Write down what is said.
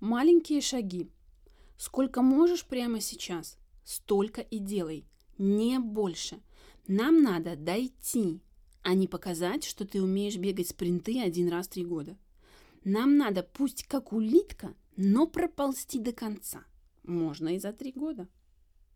маленькие шаги. Сколько можешь прямо сейчас, столько и делай, не больше. Нам надо дойти, а не показать, что ты умеешь бегать спринты один раз в три года. Нам надо, пусть как улитка, но проползти до конца. Можно и за три года.